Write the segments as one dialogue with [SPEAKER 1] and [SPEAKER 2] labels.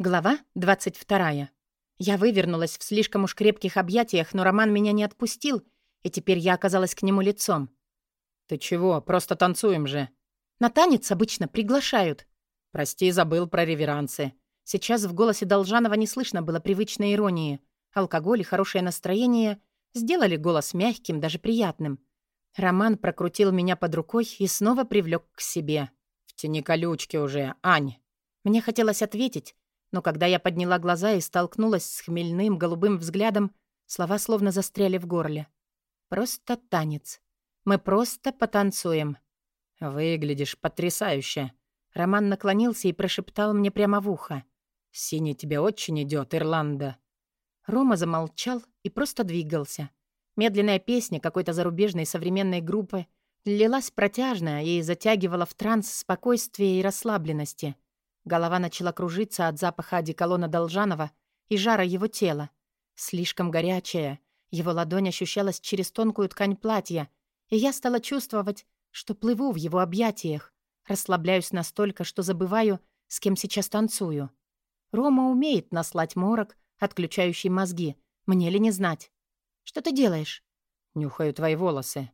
[SPEAKER 1] Глава 22. Я вывернулась в слишком уж крепких объятиях, но Роман меня не отпустил, и теперь я оказалась к нему лицом.
[SPEAKER 2] «Ты чего? Просто танцуем же».
[SPEAKER 1] На танец обычно приглашают.
[SPEAKER 2] «Прости, забыл про реверансы».
[SPEAKER 1] Сейчас в голосе Должанова не слышно было привычной иронии. Алкоголь и хорошее настроение сделали голос мягким, даже приятным. Роман прокрутил меня под рукой и снова привлек к себе.
[SPEAKER 2] «Втяни колючки уже, Ань».
[SPEAKER 1] Мне хотелось ответить, но когда я подняла глаза и столкнулась с хмельным голубым взглядом, слова словно застряли в горле. Просто танец. Мы просто потанцуем.
[SPEAKER 2] Выглядишь потрясающе.
[SPEAKER 1] Роман наклонился и прошептал мне прямо в ухо.
[SPEAKER 2] «Синий тебе очень идет, Ирланда».
[SPEAKER 1] Рома замолчал и просто двигался. Медленная песня какой-то зарубежной современной группы лилась протяжно и затягивала в транс спокойствия и расслабленности — Голова начала кружиться от запаха одеколона Должанова и жара его тела. Слишком горячая. Его ладонь ощущалась через тонкую ткань платья, и я стала чувствовать, что плыву в его объятиях, расслабляюсь настолько, что забываю, с кем сейчас танцую. Рома умеет наслать морок, отключающий мозги. Мне ли не знать? Что ты делаешь?
[SPEAKER 2] Нюхаю твои волосы.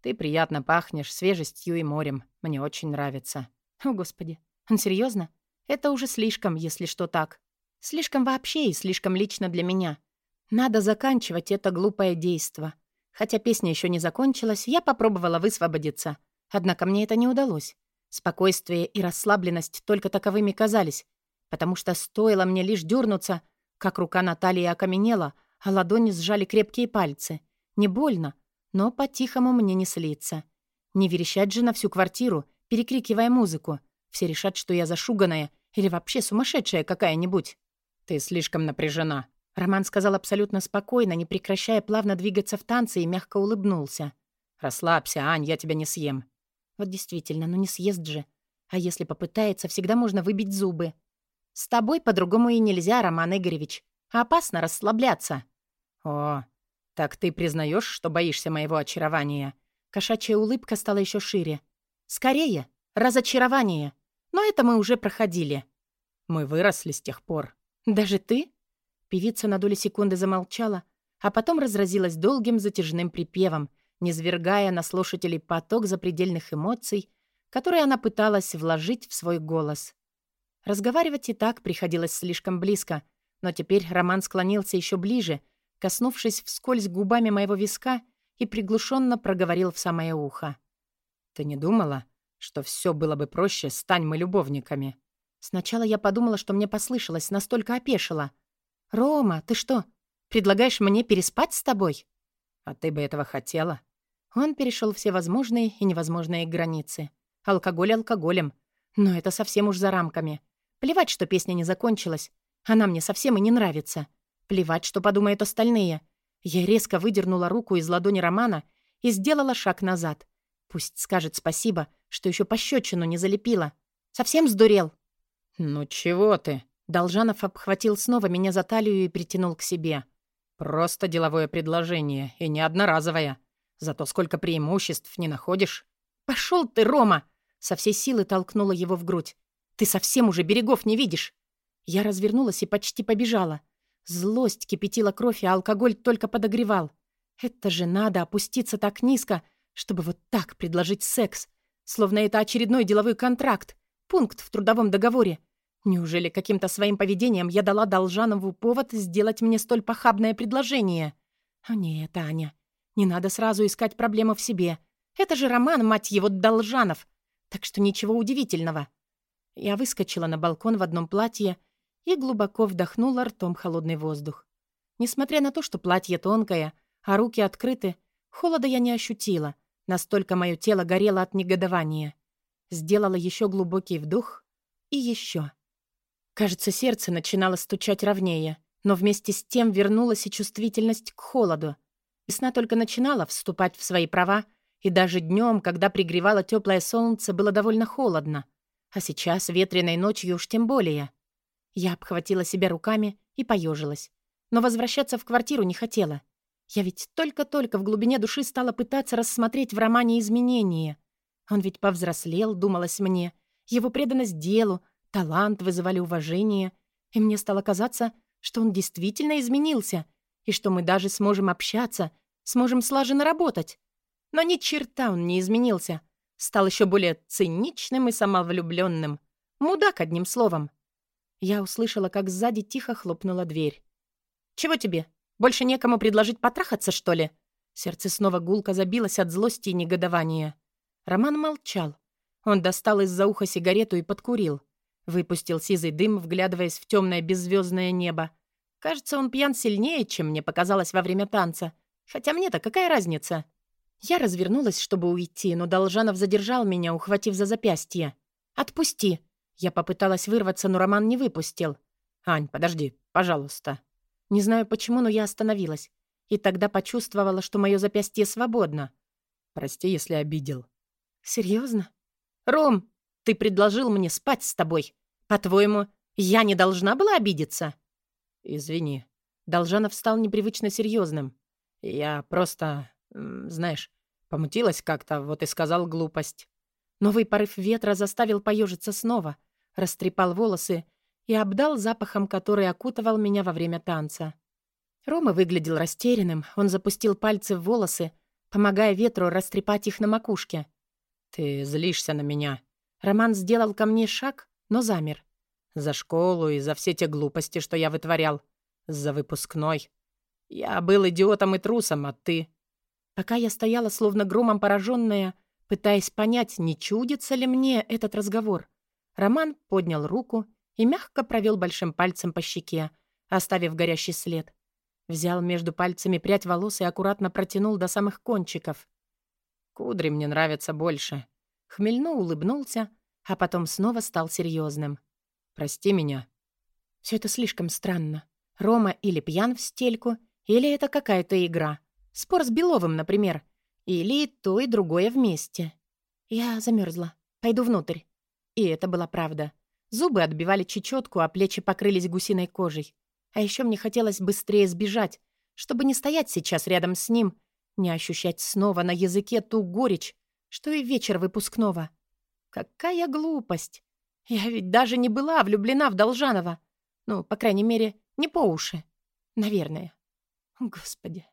[SPEAKER 2] Ты приятно пахнешь свежестью и морем. Мне очень нравится.
[SPEAKER 1] О, Господи. Он серьезно? Это уже слишком, если что так. Слишком вообще и слишком лично для меня. Надо заканчивать это глупое действо. Хотя песня еще не закончилась, я попробовала высвободиться. Однако мне это не удалось. Спокойствие и расслабленность только таковыми казались, потому что стоило мне лишь дернуться, как рука Натальи окаменела, а ладони сжали крепкие пальцы. Не больно, но по-тихому мне не слиться. Не верещать же на всю квартиру, перекрикивая музыку. Все решат, что я зашуганная или вообще сумасшедшая какая-нибудь.
[SPEAKER 2] Ты слишком напряжена.
[SPEAKER 1] Роман сказал абсолютно спокойно, не прекращая плавно двигаться в танце и мягко улыбнулся.
[SPEAKER 2] «Расслабься, Ань, я тебя не съем».
[SPEAKER 1] Вот действительно, ну не съест же. А если попытается, всегда можно выбить зубы. С тобой по-другому и нельзя, Роман Игоревич. Опасно расслабляться.
[SPEAKER 2] О, так ты признаешь, что боишься моего очарования?
[SPEAKER 1] Кошачья улыбка стала еще шире. Скорее, разочарование. Но это мы уже проходили.
[SPEAKER 2] Мы выросли с тех пор.
[SPEAKER 1] Даже ты? Певица на долю секунды замолчала, а потом разразилась долгим затяжным припевом, низвергая на слушателей поток запредельных эмоций, которые она пыталась вложить в свой голос. Разговаривать и так приходилось слишком близко, но теперь Роман склонился еще ближе, коснувшись вскользь губами моего виска и приглушенно проговорил в самое ухо.
[SPEAKER 2] «Ты не думала, что все было бы проще, стань мы любовниками.
[SPEAKER 1] Сначала я подумала, что мне послышалось, настолько опешила. «Рома, ты что, предлагаешь мне переспать с тобой?»
[SPEAKER 2] «А ты бы этого хотела?»
[SPEAKER 1] Он перешел все возможные и невозможные границы. Алкоголь алкоголем. Но это совсем уж за рамками. Плевать, что песня не закончилась. Она мне совсем и не нравится. Плевать, что подумают остальные. Я резко выдернула руку из ладони Романа и сделала шаг назад. Пусть скажет спасибо, что еще пощечину не залепила. Совсем сдурел?»
[SPEAKER 2] «Ну чего ты?»
[SPEAKER 1] Должанов обхватил снова меня за талию и притянул к себе.
[SPEAKER 2] «Просто деловое предложение, и не одноразовое. Зато сколько преимуществ не находишь».
[SPEAKER 1] «Пошел ты, Рома!» Со всей силы толкнула его в грудь. «Ты совсем уже берегов не видишь!» Я развернулась и почти побежала. Злость кипятила кровь, а алкоголь только подогревал. Это же надо опуститься так низко, чтобы вот так предложить секс. Словно это очередной деловой контракт, пункт в трудовом договоре. Неужели каким-то своим поведением я дала Должанову повод сделать мне столь похабное предложение? О нет, Аня, не надо сразу искать проблему в себе. Это же роман, мать его, Должанов. Так что ничего удивительного. Я выскочила на балкон в одном платье и глубоко вдохнула ртом холодный воздух. Несмотря на то, что платье тонкое, а руки открыты, холода я не ощутила — Настолько мое тело горело от негодования. Сделала еще глубокий вдох и еще. Кажется, сердце начинало стучать ровнее, но вместе с тем вернулась и чувствительность к холоду. Весна только начинала вступать в свои права, и даже днем, когда пригревало теплое солнце, было довольно холодно. А сейчас, ветреной ночью уж тем более. Я обхватила себя руками и поежилась. Но возвращаться в квартиру не хотела. Я ведь только-только в глубине души стала пытаться рассмотреть в романе изменения. Он ведь повзрослел, думалось мне. Его преданность делу, талант вызывали уважение. И мне стало казаться, что он действительно изменился, и что мы даже сможем общаться, сможем слаженно работать. Но ни черта он не изменился. Стал еще более циничным и самовлюбленным. Мудак, одним словом. Я услышала, как сзади тихо хлопнула дверь. «Чего тебе? Больше некому предложить потрахаться, что ли?» Сердце снова гулко забилось от злости и негодования. Роман молчал. Он достал из-за уха сигарету и подкурил. Выпустил сизый дым, вглядываясь в темное беззвездное небо. Кажется, он пьян сильнее, чем мне показалось во время танца. Хотя мне-то какая разница? Я развернулась, чтобы уйти, но Должанов задержал меня, ухватив за запястье. «Отпусти!» Я попыталась вырваться, но Роман не выпустил. «Ань, подожди, пожалуйста». Не знаю почему, но я остановилась. И тогда почувствовала, что мое запястье свободно.
[SPEAKER 2] «Прости, если обидел».
[SPEAKER 1] «Серьезно?» «Ром, ты предложил мне спать с тобой. По-твоему, я не должна была обидеться?»
[SPEAKER 2] «Извини». Должанов стал непривычно серьезным. «Я просто, знаешь, помутилась как-то, вот и сказал глупость».
[SPEAKER 1] Новый порыв ветра заставил поежиться снова, растрепал волосы и обдал запахом, который окутывал меня во время танца. Рома выглядел растерянным, он запустил пальцы в волосы, помогая ветру растрепать их на макушке.
[SPEAKER 2] «Ты злишься на меня».
[SPEAKER 1] Роман сделал ко мне шаг, но замер.
[SPEAKER 2] «За школу и за все те глупости, что я вытворял. За выпускной. Я был идиотом и трусом, а ты...»
[SPEAKER 1] Пока я стояла, словно громом пораженная, пытаясь понять, не чудится ли мне этот разговор, Роман поднял руку и мягко провел большим пальцем по щеке, оставив горящий след. Взял между пальцами прядь волос и аккуратно протянул до самых кончиков.
[SPEAKER 2] «Кудри мне нравятся больше».
[SPEAKER 1] Хмельно улыбнулся, а потом снова стал серьезным.
[SPEAKER 2] «Прости меня».
[SPEAKER 1] Все это слишком странно. Рома или пьян в стельку, или это какая-то игра. Спор с Беловым, например. Или то, и другое вместе. Я замерзла. Пойду внутрь. И это была правда. Зубы отбивали чечетку, а плечи покрылись гусиной кожей. А еще мне хотелось быстрее сбежать, чтобы не стоять сейчас рядом с ним, не ощущать снова на языке ту горечь, что и вечер выпускного. Какая глупость! Я ведь даже не была влюблена в Должанова. Ну, по крайней мере, не по уши. Наверное. Господи.